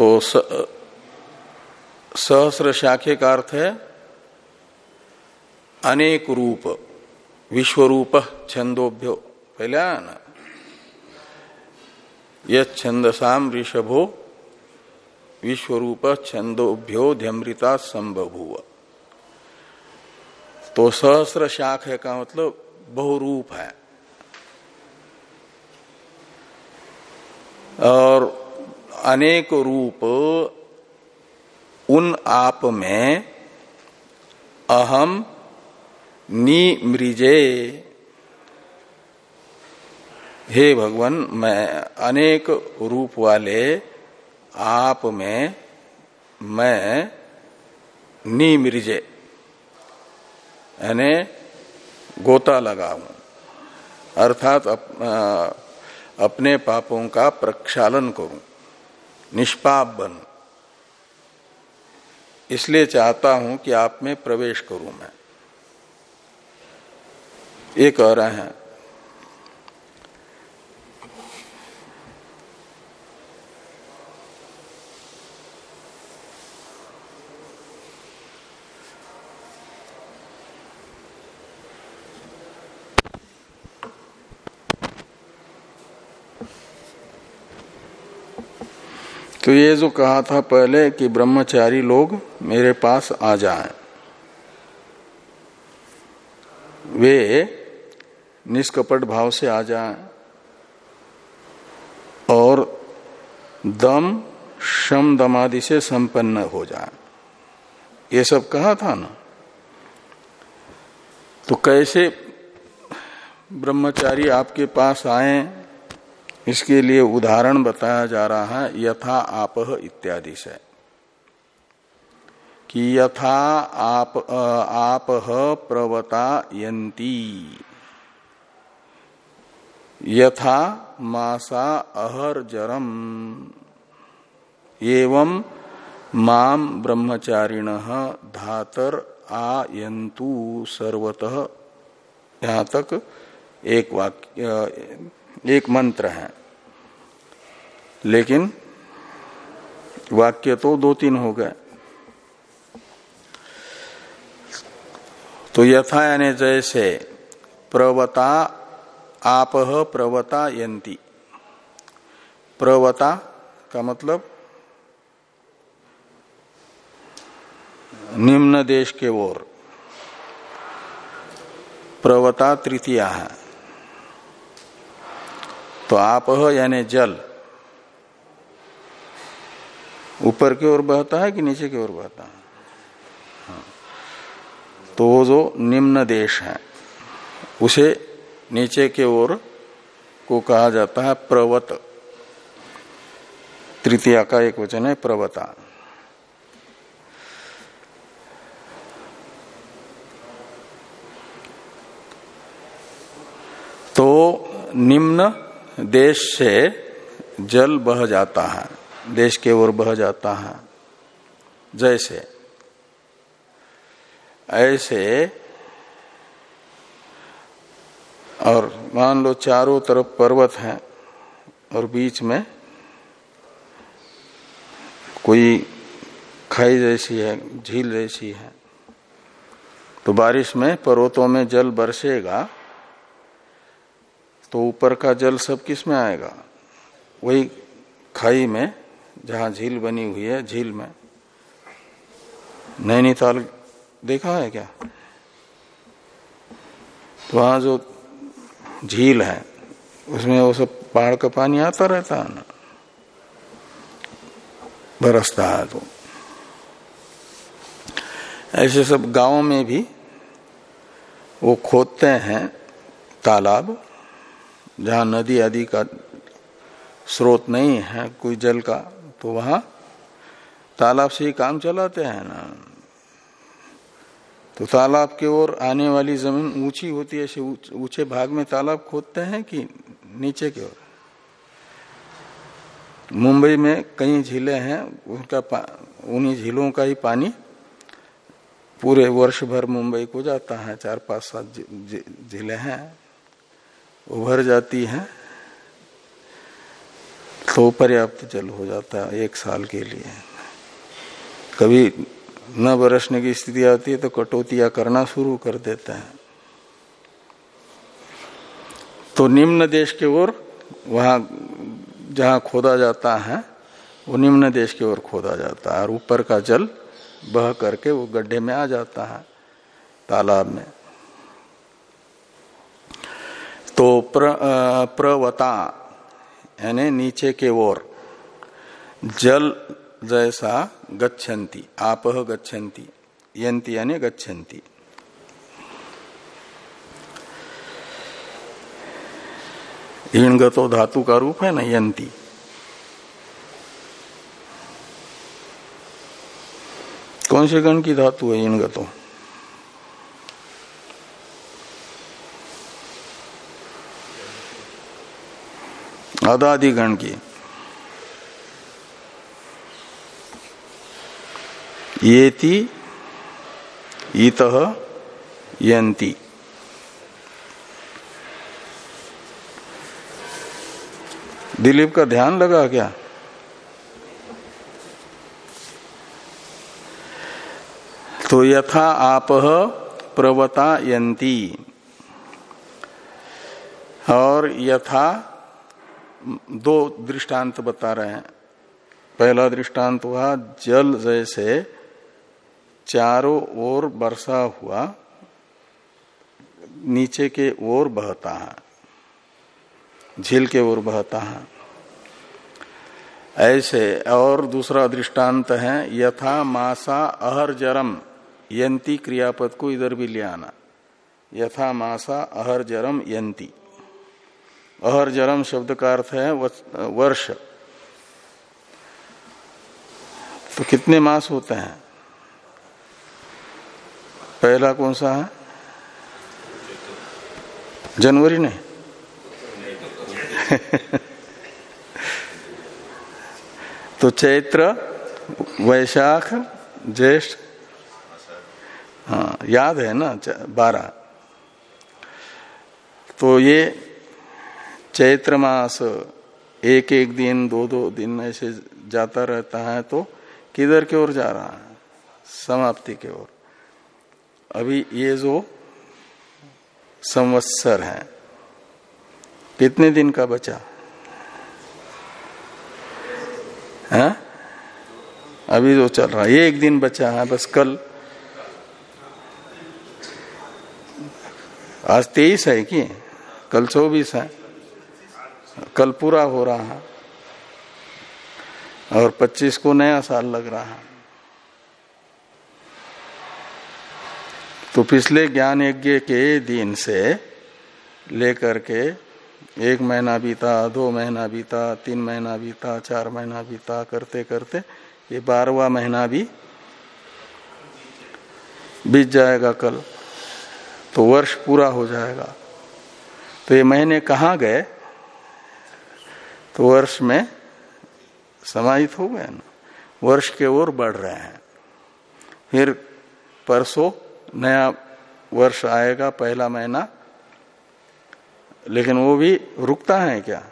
तो सहस्र शाखे का अर्थ है अनेक रूप, विश्वरूप छंदोभ्यो। पहले आया ना? ऋषभो, विश्वरूप छंदोभ्यो ध्यमृता संभव तो सहस्र शाख है का मतलब बहुरूप है। और अनेक रूप उन आप में अहम नी मृजे। हे भगवान मैं अनेक रूप वाले आप में मैं नीमृजे यानी गोता लगाऊ। अर्थात अप, अपने पापों का प्रक्षालन करूँ। निष्पाप बन इसलिए चाहता हूँ कि आप में प्रवेश करूँ मैं। ये कह रहे हैं तो ये जो कहा था पहले कि ब्रह्मचारी लोग मेरे पास आ जाएँ। वे निष्कपट भाव से आ जाएँ और दम, शम दमादि से संपन्न हो जाए। ये सब कहा था ना? तो कैसे ब्रह्मचारी आपके पास आए? इसके लिए उदाहरण बताया जा रहा है, यथा आप इत्यादि से। कि यथा आप आप प्रवता यंती यथा मासा अहर जरम। एवं माम ब्रह्मचारिण धातर आयंतु सर्वतः। यहाँ तक एक वाक्य एक मंत्र है। लेकिन वाक्य तो दो तीन हो गए। तो यथा यानी जैसे, प्रवता आप प्रवता यंती प्रवता का मतलब निम्न देश के ओर। प्रवता तृतीया है। तो आप यानी जल। ऊपर की ओर बहता है कि नीचे की ओर बहता है। हाँ। तो वो जो निम्न देश है, उसे नीचे के ओर को कहा जाता है प्रवत। तृतीया का एक वचन है, प्रवता। तो निम्न देश से जल बह जाता है। देश के ओर बह जाता है। जैसे, ऐसे और मान लो चारों तरफ़ पर्वत हैं और बीच में कोई खाई जैसी है, झील जैसी है तो बारिश में पर्वतों में जल बरसेगा। तो ऊपर का जल सब किसमें आएगा? वही खाई में, जहाँ झील बनी हुई है, झील में। नैनीताल देखा है क्या? तो वहाँ जो झील है, उसमें वो सब पहाड़ का पानी आता रहता है ना? बरसता है तो। ऐसे सब गाँवों में भी वो खोदते हैं तालाब। जहाँ नदी आदि का स्रोत नहीं है, कोई जल का तो वहाँ तालाब से ही काम चलाते हैं ना। तो तालाब के ओर आने वाली ज़मीन ऊँची होती है ऊँचे भाग में तालाब खोदते हैं कि नीचे की ओर? मुंबई में कई झीलें हैं, उनका उन्हीं झीलों का ही पानी पूरे वर्ष भर मुंबई को जाता है। चार पाँच सात झीलें हैं। उभर जाती है तो पर्याप्त जल हो जाता है एक साल के लिए। कभी न बरसने की स्थिति आती है तो कटौतियाँ करना शुरू कर देते हैं। तो निम्न देश के ओर, वहाँ जहाँ खोदा जाता है, वो निम्न देश की ओर खोदा जाता है और ऊपर का जल बह करके वो गड्ढे में आ जाता है, तालाब में। तो प्र, प्रवता यानी नीचे के ओर जल जैसा गच्छन्ति आप गच्छन्ति यंती यानी गच्छन्ति। ईणगतो धातु का रूप है ना यंती कौन से गण की धातु है ईणगतो अदादि गण की। येति, इत यंती दिलीप का ध्यान लगा क्या? तो यथा आप प्रवता यंती और यथा दो दृष्टांत बता रहे हैं। पहला दृष्टांत हुआ, जल जैसे चारों ओर बरसा हुआ, नीचे के ओर बहता है, झील के ओर बहता है। ऐसे और दूसरा दृष्टांत है, यथा मासा अहर जरम, यंती क्रियापद को इधर भी ले आना। यथा मासा अहर जरम, यंती। अहर जरम शब्द का अर्थ है वर्ष। तो कितने मास होते हैं? पहला कौन सा है? जनवरी ने तो चैत्र, वैशाख, ज्येष्ठ। हाँ याद है ना बारह। तो ये चैत्र मास एक एक दिन, दो दो दिन ऐसे जाता रहता है तो किधर की ओर जा रहा है? समाप्ति की ओर। अभी ये जो संवत्सर है, कितने दिन का बचा? है? अभी जो चल रहा है ये एक दिन बचा है, बस कल। आज तेईस है कि? कल चौबीस है। कल पूरा हो रहा है। और पच्चीस को नया साल लग रहा है। तो पिछले ज्ञान यज्ञ के दिन से लेकर के एक महीना बीता, दो महीना बीता, तीन महीना बीता, चार महीना बीता, करते करते ये बारवा महीना भी बीत जाएगा कल। तो वर्ष पूरा हो जाएगा। तो ये महीने कहा गए? तो वर्ष में समाहित हो गए ना। वर्ष के ओर बढ़ रहे हैं। फिर परसों नया वर्ष आएगा पहला महीना। लेकिन वो भी रुकता है क्या?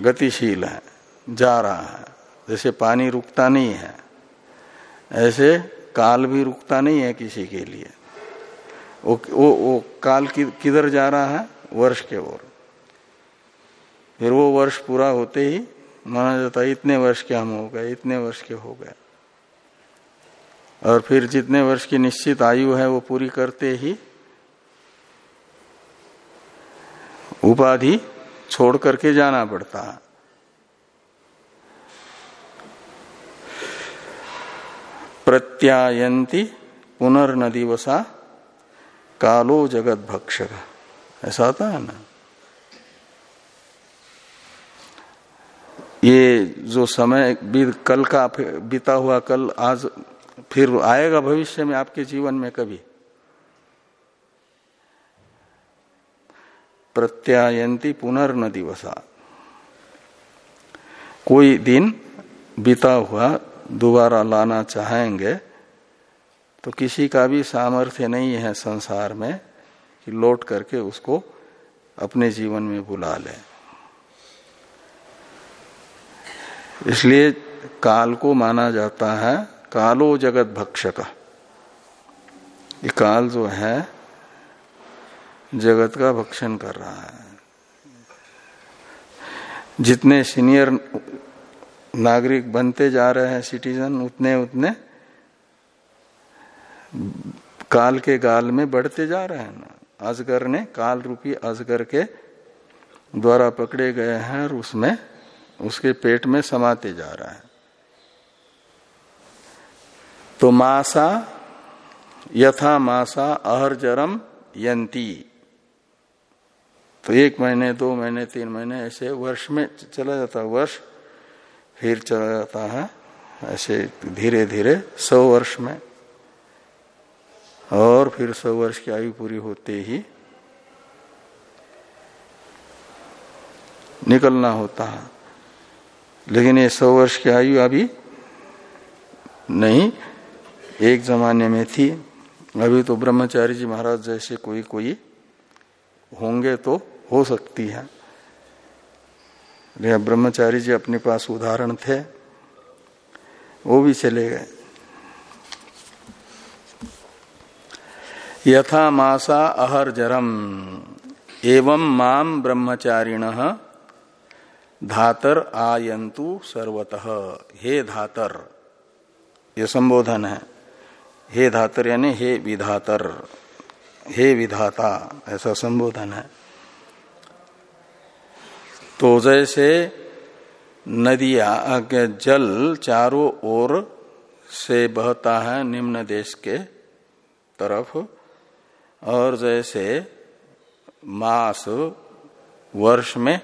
गतिशील है जा रहा है। जैसे पानी रुकता नहीं है ऐसे काल भी रुकता नहीं है किसी के लिए। वो वो, वो काल किधर जा रहा है? वर्ष के ओर फिर वो वर्ष पूरा होते ही माना जाता है इतने वर्ष के हम हो गए, इतने वर्ष के हो गए। और फिर जितने वर्ष की निश्चित आयु है वो पूरी करते ही उपाधि छोड़ करके जाना पड़ता। है प्रत्यायंती पुनर्नदिवसा कालो जगत भक्षक ऐसा होता है ना? ये जो समय कल का बीता हुआ कल, आज फिर आएगा भविष्य में आपके जीवन में कभी? प्रत्यायंती पुनर्न दिवसा। कोई दिन बीता हुआ दोबारा लाना चाहेंगे तो किसी का भी सामर्थ्य नहीं है संसार में कि लौट करके उसको अपने जीवन में बुला ले। इसलिए काल को माना जाता है कालो जगत भक्षक। ये काल जो है, जगत का भक्षण कर रहा है। जितने सीनियर नागरिक बनते जा रहे हैं सिटीजन, उतने उतने काल के गाल में बढ़ते जा रहे हैं। ना अजगर ने काल रूपी अजगर के द्वारा पकड़े गए हैं और उसमें उसके पेट में समाते जा रहा है। तो मासा, यथा मासा अहरजरम यंती। तो एक महीने, दो महीने, तीन महीने ऐसे वर्ष में चला जाता वर्ष फिर चला जाता है, ऐसे धीरे धीरे सौ वर्ष में। और फिर सौ वर्ष की आयु पूरी होते ही निकलना होता है। लेकिन ये सौ वर्ष की आयु अभी नहीं, एक जमाने में थी। अभी तो ब्रह्मचारी जी महाराज जैसे कोई कोई होंगे तो हो सकती है। लेकिन ब्रह्मचारी जी अपने पास उदाहरण थे, वो भी चले गए। यथा मासा अहर जरम एवं माम ब्रह्मचारिण धातर आयंतु सर्वतः। हे धातर, ये संबोधन है। हे धातर यानी हे विधातर, हे विधाता, ऐसा संबोधन है। तो जैसे नदिया जल चारों ओर से बहता है निम्न देश के तरफ़, और जैसे मास वर्ष में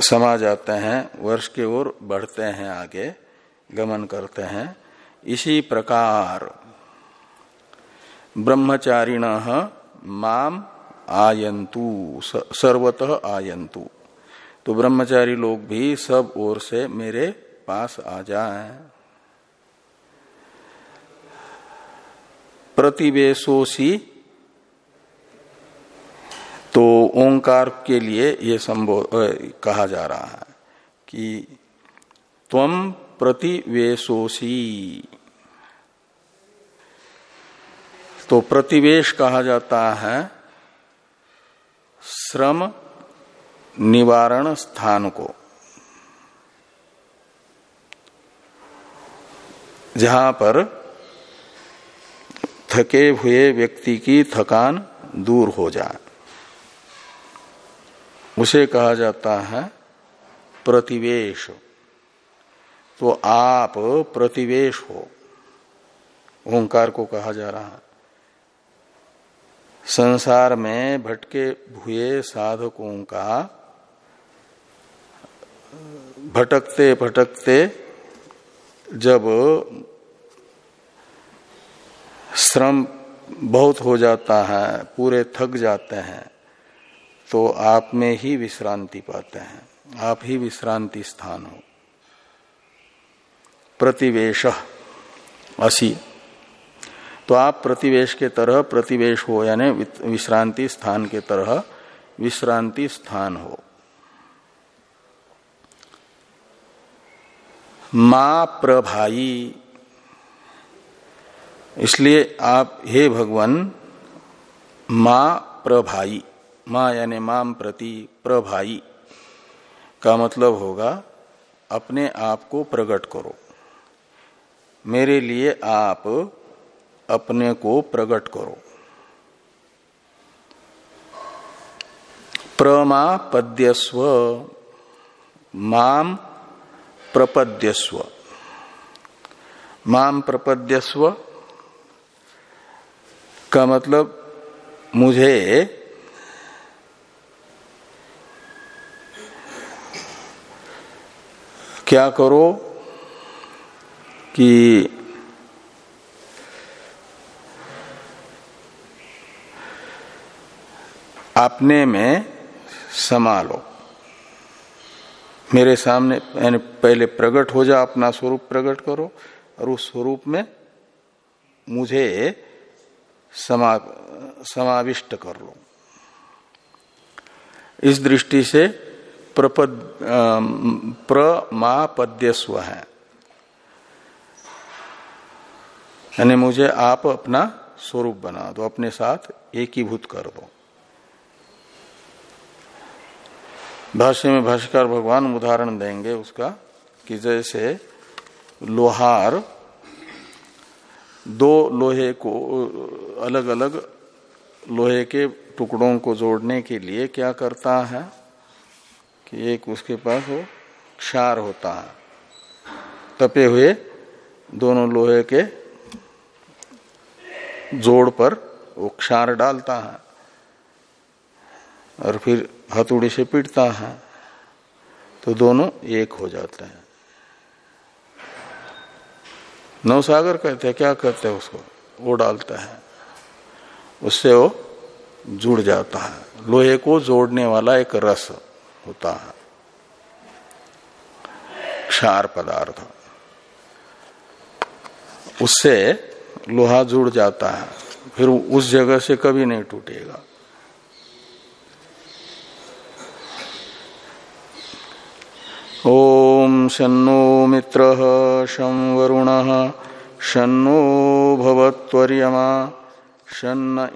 समा जाते हैं, वर्ष के ओर बढ़ते हैं, आगे गमन करते हैं। इसी प्रकार ब्रह्मचारिण माम आयंतु सर्वतः आयंतु। तो ब्रह्मचारी लोग भी सब ओर से मेरे पास आ जाए। प्रतिवेशोसी तो ओंकार के लिए ये संबोध कहा जा रहा है कि तम प्रतिवेशोसी तो प्रतिवेश कहा जाता है श्रम निवारण स्थान को। जहाँ पर थके हुए व्यक्ति की थकान दूर हो जाए। उसे कहा जाता है प्रतिवेश। तो आप प्रतिवेश हो, ओंकार को कहा जा रहा है। संसार में भटके हुए साधकों का, भटकते भटकते जब श्रम बहुत हो जाता है, पूरे थक जाते हैं तो आप में ही विश्रांति पाते हैं। आप ही विश्रांति स्थान हो। प्रतिवेश असी। तो आप प्रतिवेश के तरह प्रतिवेश हो, यानी विश्रांति स्थान के तरह विश्रांति स्थान हो। मा प्रभाई। इसलिए आप, हे भगवान, माँ प्रभाई। माँ यानी माम प्रति प्रभाई का मतलब होगा अपने आप को प्रकट करो। मेरे लिए आप अपने को प्रकट करो। प्रमापद्यस्व, माम प्रपद्यस्व। माम प्रपद्यस्व का मतलब मुझे क्या करो कि अपने में समा लो मेरे सामने यानी पहले प्रकट हो जा, अपना स्वरूप प्रकट करो और उस स्वरूप में मुझे समा, समाविष्ट कर लो। इस दृष्टि से प्रपद प्रमापद्यस्व है। यानी मुझे आप अपना स्वरूप बना दो, अपने साथ एकीभूत कर दो। भाष्य में भाष्यकार भगवान उदाहरण देंगे उसका कि जैसे लोहार, दो लोहे को अलग अलग लोहे के टुकड़ों को जोड़ने के लिए क्या करता है? कि एक उसके पास वो क्षार होता है। तपे हुए दोनों लोहे के जोड़ पर वो क्षार डालता है और फिर हथौड़ी से पीटता है तो दोनों एक हो जाते हैं। नवसागर कहते हैं, क्या कहते हैं उसको? वो डालता है। उससे वो जुड़ जाता है। लोहे को जोड़ने वाला एक रस। होता है। क्षार पदार्थ। उससे लोहा जुड़ जाता है, फिर उस जगह से कभी नहीं टूटेगा। ओम शनो मित्र शं वरुण शनो भवत्वर्यमा, शन्न